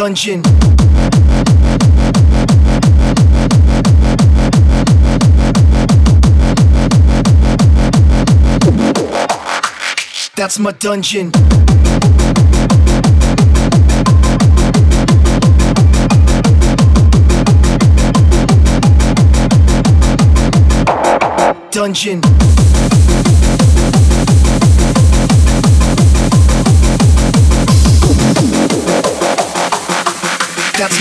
Dungeon. That's my dungeon. Dungeon.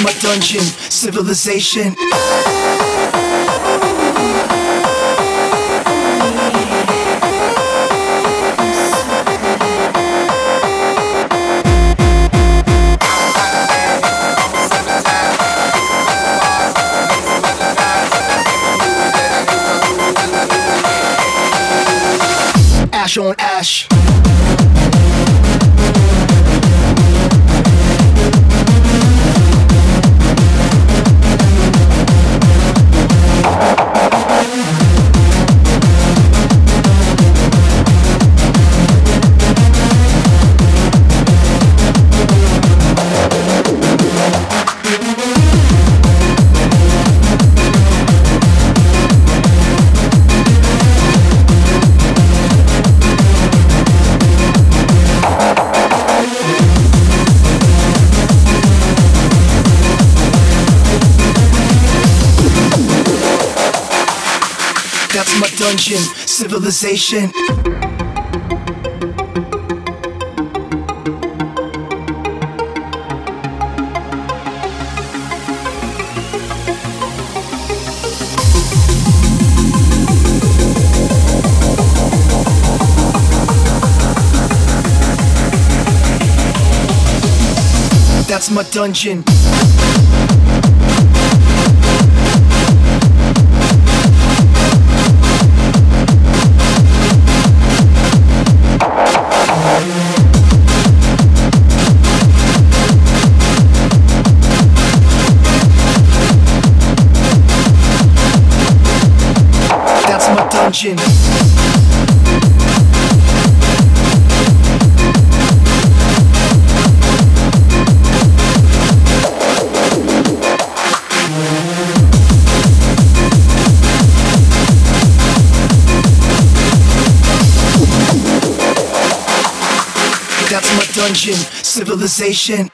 My dungeon, civilization. That's my dungeon, civilization. That's my dungeon. That's my dungeon. Civilization.